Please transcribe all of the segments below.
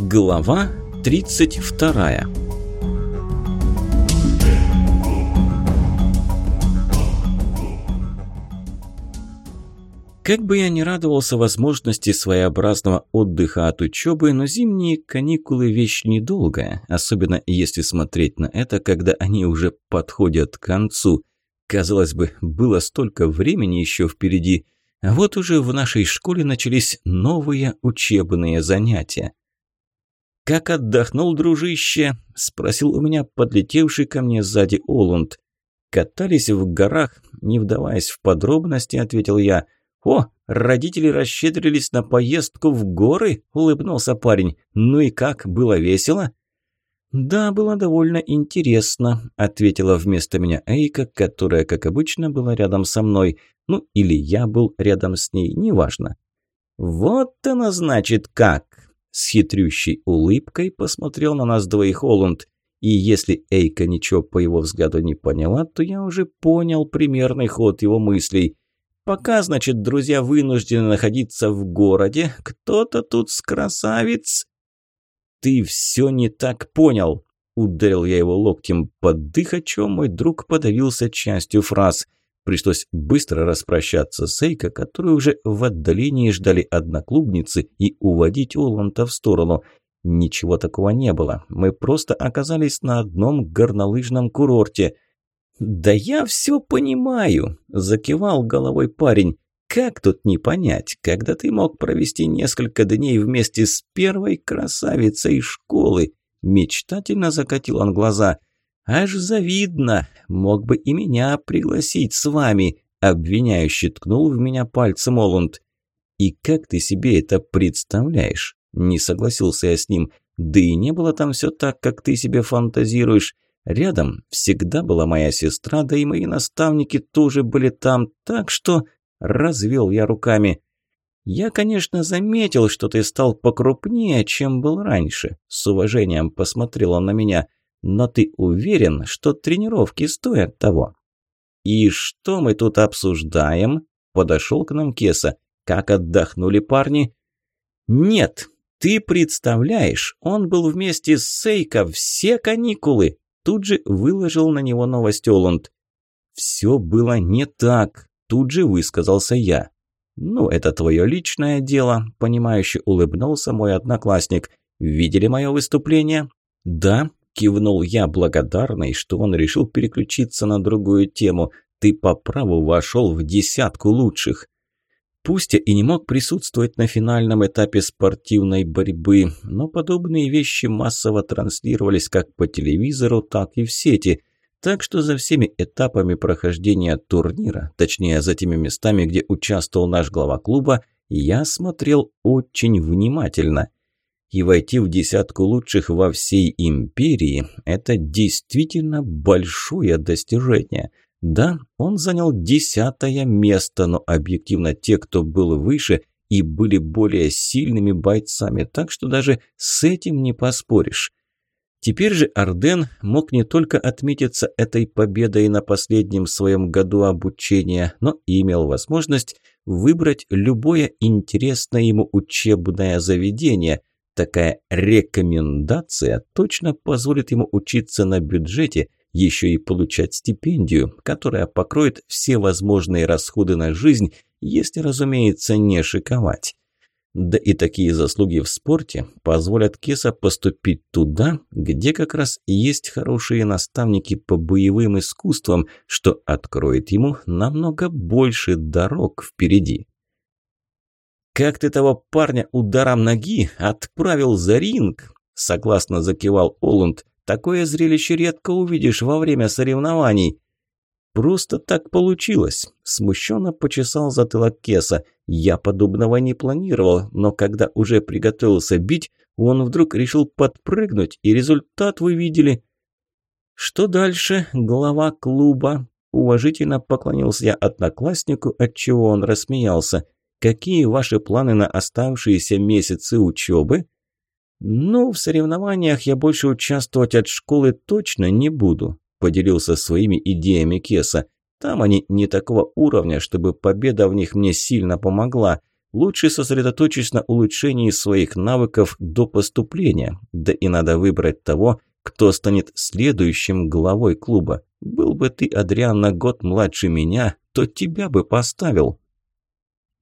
Глава 32 Как бы я ни радовался возможности своеобразного отдыха от учебы, но зимние каникулы – вещь недолгая, особенно если смотреть на это, когда они уже подходят к концу. Казалось бы, было столько времени еще впереди, а вот уже в нашей школе начались новые учебные занятия. «Как отдохнул, дружище?» – спросил у меня подлетевший ко мне сзади Олунд. «Катались в горах, не вдаваясь в подробности», – ответил я. «О, родители расщедрились на поездку в горы?» – улыбнулся парень. «Ну и как, было весело?» «Да, было довольно интересно», – ответила вместо меня Эйка, которая, как обычно, была рядом со мной. Ну, или я был рядом с ней, неважно. «Вот оно значит как!» С хитрющей улыбкой посмотрел на нас двоих Олунд. И если Эйка ничего по его взгляду не поняла, то я уже понял примерный ход его мыслей. Пока, значит, друзья вынуждены находиться в городе, кто-то тут с красавиц... «Ты все не так понял!» Ударил я его локтем под дых, о чем мой друг подавился частью фраз – Пришлось быстро распрощаться с Эйко, которую уже в отдалении ждали одноклубницы, и уводить Оланта в сторону. Ничего такого не было. Мы просто оказались на одном горнолыжном курорте. «Да я все понимаю», – закивал головой парень. «Как тут не понять, когда ты мог провести несколько дней вместе с первой красавицей школы?» Мечтательно закатил он глаза – «Аж завидно! Мог бы и меня пригласить с вами!» Обвиняющий ткнул в меня пальцем Олунд. «И как ты себе это представляешь?» Не согласился я с ним. «Да и не было там все так, как ты себе фантазируешь. Рядом всегда была моя сестра, да и мои наставники тоже были там, так что...» Развел я руками. «Я, конечно, заметил, что ты стал покрупнее, чем был раньше», с уважением посмотрел он на меня. Но ты уверен, что тренировки стоят того?» «И что мы тут обсуждаем?» – подошел к нам Кеса. «Как отдохнули парни?» «Нет, ты представляешь, он был вместе с Сейко все каникулы!» Тут же выложил на него новость Оланд. «Все было не так», – тут же высказался я. «Ну, это твое личное дело», – понимающе улыбнулся мой одноклассник. «Видели мое выступление?» «Да», Кивнул я, благодарный, что он решил переключиться на другую тему. Ты по праву вошел в десятку лучших. Пусть я и не мог присутствовать на финальном этапе спортивной борьбы, но подобные вещи массово транслировались как по телевизору, так и в сети. Так что за всеми этапами прохождения турнира, точнее за теми местами, где участвовал наш глава клуба, я смотрел очень внимательно и войти в десятку лучших во всей империи – это действительно большое достижение. Да, он занял десятое место, но объективно те, кто был выше и были более сильными бойцами, так что даже с этим не поспоришь. Теперь же Арден мог не только отметиться этой победой на последнем своем году обучения, но и имел возможность выбрать любое интересное ему учебное заведение, Такая рекомендация точно позволит ему учиться на бюджете, еще и получать стипендию, которая покроет все возможные расходы на жизнь, если, разумеется, не шиковать. Да и такие заслуги в спорте позволят Кеса поступить туда, где как раз есть хорошие наставники по боевым искусствам, что откроет ему намного больше дорог впереди. «Как ты того парня ударом ноги отправил за ринг?» Согласно закивал Олунд. «Такое зрелище редко увидишь во время соревнований». «Просто так получилось», – смущенно почесал затылок Кеса. «Я подобного не планировал, но когда уже приготовился бить, он вдруг решил подпрыгнуть, и результат вы видели». «Что дальше, глава клуба?» Уважительно поклонился я однокласснику, отчего он рассмеялся. Какие ваши планы на оставшиеся месяцы учебы? Ну, в соревнованиях я больше участвовать от школы точно не буду, поделился своими идеями Кеса. Там они не такого уровня, чтобы победа в них мне сильно помогла. Лучше сосредоточись на улучшении своих навыков до поступления, да и надо выбрать того, кто станет следующим главой клуба. Был бы ты, Адриан, на год младше меня, то тебя бы поставил».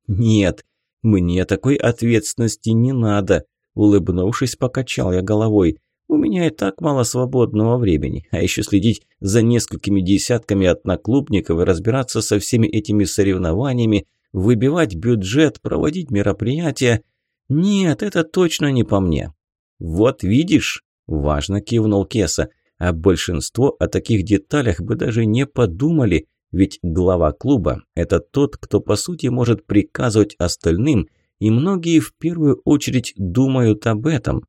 «Нет, мне такой ответственности не надо», – улыбнувшись, покачал я головой. «У меня и так мало свободного времени, а еще следить за несколькими десятками одноклубников и разбираться со всеми этими соревнованиями, выбивать бюджет, проводить мероприятия. Нет, это точно не по мне». «Вот видишь», – важно кивнул Кеса, – а большинство о таких деталях бы даже не подумали, ведь глава клуба – это тот, кто по сути может приказывать остальным, и многие в первую очередь думают об этом.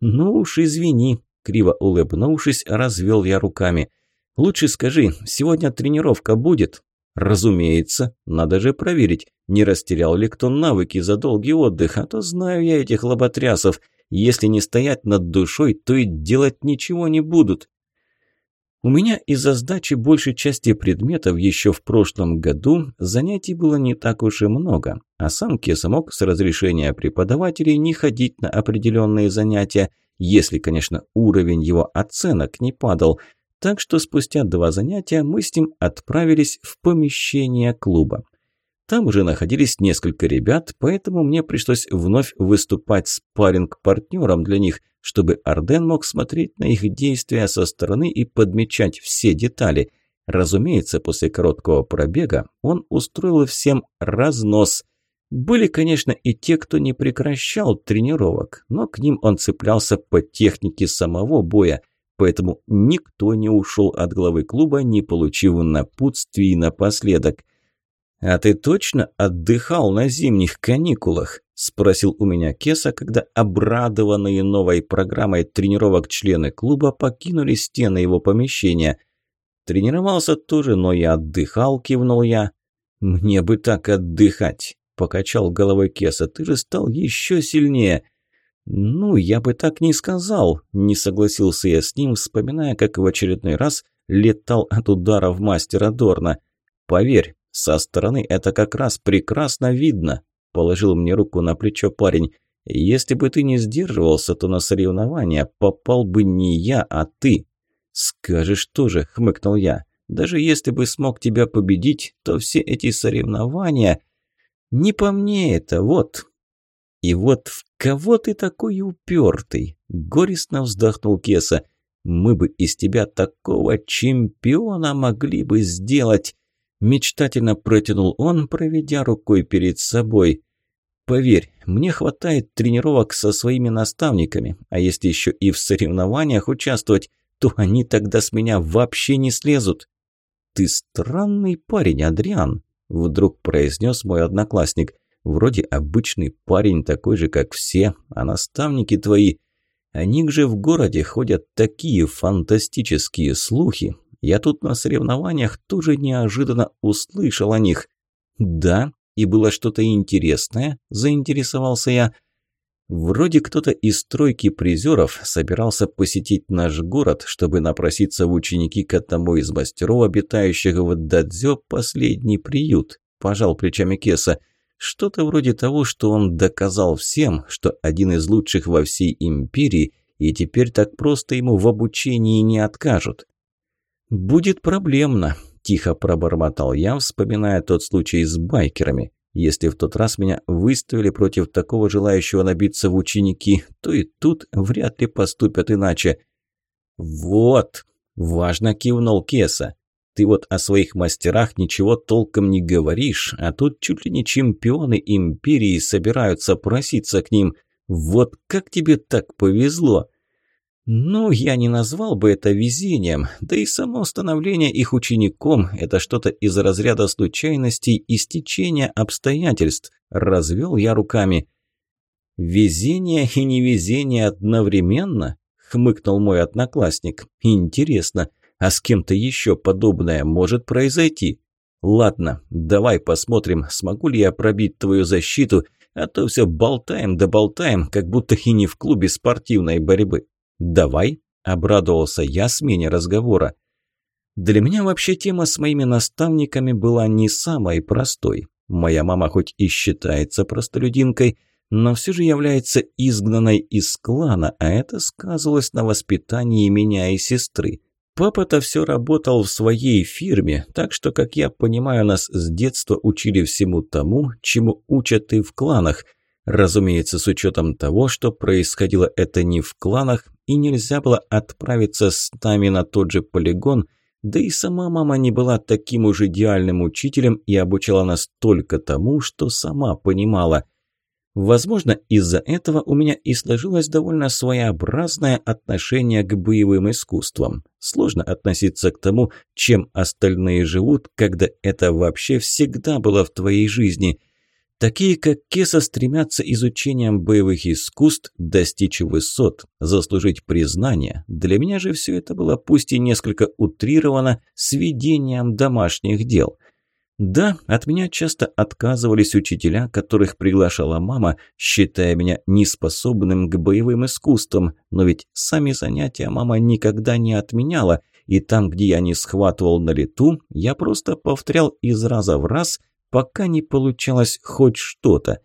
«Ну уж извини», – криво улыбнувшись, развел я руками. «Лучше скажи, сегодня тренировка будет?» «Разумеется, надо же проверить, не растерял ли кто навыки за долгий отдых, а то знаю я этих лоботрясов. Если не стоять над душой, то и делать ничего не будут. У меня из-за сдачи большей части предметов еще в прошлом году занятий было не так уж и много, а сам Кеса мог с разрешения преподавателей не ходить на определенные занятия, если, конечно, уровень его оценок не падал. Так что спустя два занятия мы с ним отправились в помещение клуба. Там уже находились несколько ребят, поэтому мне пришлось вновь выступать спарринг-партнером для них, чтобы Арден мог смотреть на их действия со стороны и подмечать все детали. Разумеется, после короткого пробега он устроил всем разнос. Были, конечно, и те, кто не прекращал тренировок, но к ним он цеплялся по технике самого боя, поэтому никто не ушел от главы клуба, не получив напутствий напоследок. «А ты точно отдыхал на зимних каникулах?» – спросил у меня Кеса, когда обрадованные новой программой тренировок члены клуба покинули стены его помещения. «Тренировался тоже, но я отдыхал», – кивнул я. «Мне бы так отдыхать», – покачал головой Кеса. «Ты же стал еще сильнее». «Ну, я бы так не сказал», – не согласился я с ним, вспоминая, как в очередной раз летал от ударов мастера Дорна. «Поверь, со стороны это как раз прекрасно видно», – положил мне руку на плечо парень. «Если бы ты не сдерживался, то на соревнования попал бы не я, а ты». «Скажешь тоже», – хмыкнул я. «Даже если бы смог тебя победить, то все эти соревнования...» «Не по мне это, вот». «И вот в кого ты такой упертый?» – горестно вздохнул Кеса. «Мы бы из тебя такого чемпиона могли бы сделать». Мечтательно протянул он, проведя рукой перед собой. «Поверь, мне хватает тренировок со своими наставниками, а если еще и в соревнованиях участвовать, то они тогда с меня вообще не слезут». «Ты странный парень, Адриан», – вдруг произнес мой одноклассник. «Вроде обычный парень, такой же, как все, а наставники твои...» О них же в городе ходят такие фантастические слухи, я тут на соревнованиях тоже неожиданно услышал о них. Да, и было что-то интересное, заинтересовался я. Вроде кто-то из тройки призеров собирался посетить наш город, чтобы напроситься в ученики к одному из мастеров, обитающих в Дадзё, последний приют. Пожал плечами Кеса. Что-то вроде того, что он доказал всем, что один из лучших во всей империи, и теперь так просто ему в обучении не откажут. «Будет проблемно», – тихо пробормотал я, вспоминая тот случай с байкерами. «Если в тот раз меня выставили против такого желающего набиться в ученики, то и тут вряд ли поступят иначе». «Вот», – важно кивнул Кеса. «Ты вот о своих мастерах ничего толком не говоришь, а тут чуть ли не чемпионы империи собираются проситься к ним. Вот как тебе так повезло!» Ну, я не назвал бы это везением, да и само становление их учеником – это что-то из разряда случайностей и стечения обстоятельств. Развел я руками. «Везение и невезение одновременно?» – хмыкнул мой одноклассник. «Интересно, а с кем-то еще подобное может произойти? Ладно, давай посмотрим, смогу ли я пробить твою защиту, а то все болтаем да болтаем, как будто и не в клубе спортивной борьбы». «Давай», – обрадовался я смене разговора. Для меня вообще тема с моими наставниками была не самой простой. Моя мама хоть и считается простолюдинкой, но все же является изгнанной из клана, а это сказывалось на воспитании меня и сестры. Папа-то все работал в своей фирме, так что, как я понимаю, нас с детства учили всему тому, чему учат и в кланах. Разумеется, с учетом того, что происходило это не в кланах, и нельзя было отправиться с нами на тот же полигон, да и сама мама не была таким уж идеальным учителем и обучала нас только тому, что сама понимала – Возможно, из-за этого у меня и сложилось довольно своеобразное отношение к боевым искусствам. Сложно относиться к тому, чем остальные живут, когда это вообще всегда было в твоей жизни. Такие, как Кеса, стремятся изучением боевых искусств достичь высот, заслужить признание. Для меня же все это было пусть и несколько утрировано сведением домашних дел – да, от меня часто отказывались учителя, которых приглашала мама, считая меня неспособным к боевым искусствам, но ведь сами занятия мама никогда не отменяла, и там, где я не схватывал на лету, я просто повторял из раза в раз, пока не получалось хоть что-то.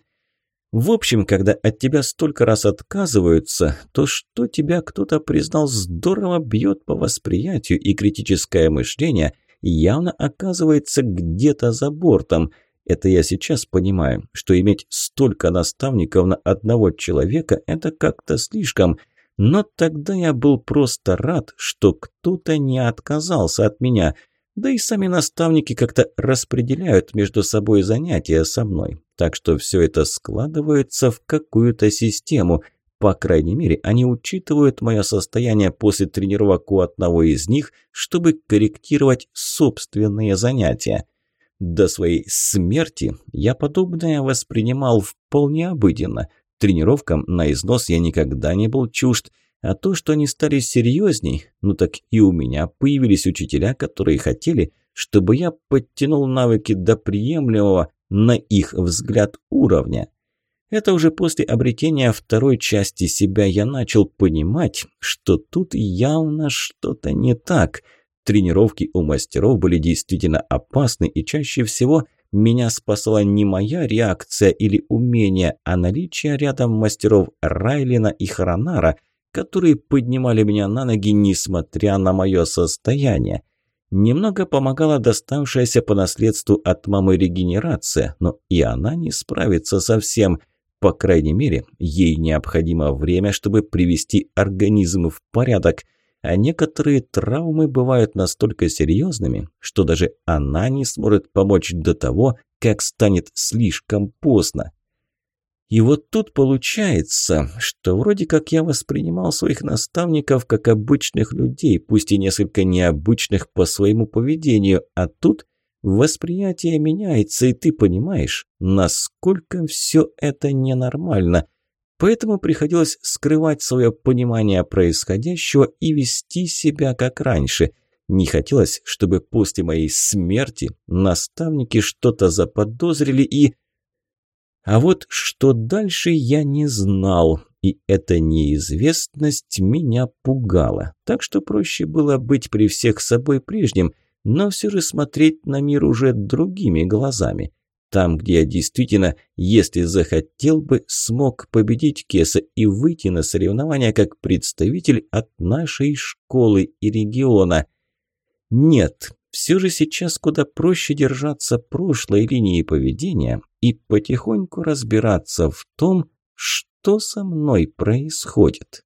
В общем, когда от тебя столько раз отказываются, то что тебя кто-то признал здорово бьет по восприятию и критическое мышление – явно оказывается где-то за бортом. Это я сейчас понимаю, что иметь столько наставников на одного человека – это как-то слишком. Но тогда я был просто рад, что кто-то не отказался от меня. Да и сами наставники как-то распределяют между собой занятия со мной. Так что все это складывается в какую-то систему – по крайней мере, они учитывают мое состояние после тренировок у одного из них, чтобы корректировать собственные занятия. До своей смерти я подобное воспринимал вполне обыденно. Тренировкам на износ я никогда не был чужд, а то, что они стали серьезней, ну так и у меня появились учителя, которые хотели, чтобы я подтянул навыки до приемлемого, на их взгляд, уровня. Это уже после обретения второй части себя я начал понимать, что тут явно что-то не так. Тренировки у мастеров были действительно опасны, и чаще всего меня спасала не моя реакция или умение, а наличие рядом мастеров Райлина и Хронара, которые поднимали меня на ноги, несмотря на мое состояние. Немного помогала доставшаяся по наследству от мамы регенерация, но и она не справится совсем – по крайней мере, ей необходимо время, чтобы привести организм в порядок, а некоторые травмы бывают настолько серьезными, что даже она не сможет помочь до того, как станет слишком поздно. И вот тут получается, что вроде как я воспринимал своих наставников как обычных людей, пусть и несколько необычных по своему поведению, а тут Восприятие меняется, и ты понимаешь, насколько все это ненормально. Поэтому приходилось скрывать свое понимание происходящего и вести себя как раньше. Не хотелось, чтобы после моей смерти наставники что-то заподозрили и... А вот что дальше я не знал, и эта неизвестность меня пугала. Так что проще было быть при всех собой прежним – но все же смотреть на мир уже другими глазами. Там, где я действительно, если захотел бы, смог победить Кеса и выйти на соревнования как представитель от нашей школы и региона. Нет, все же сейчас куда проще держаться прошлой линии поведения и потихоньку разбираться в том, что со мной происходит.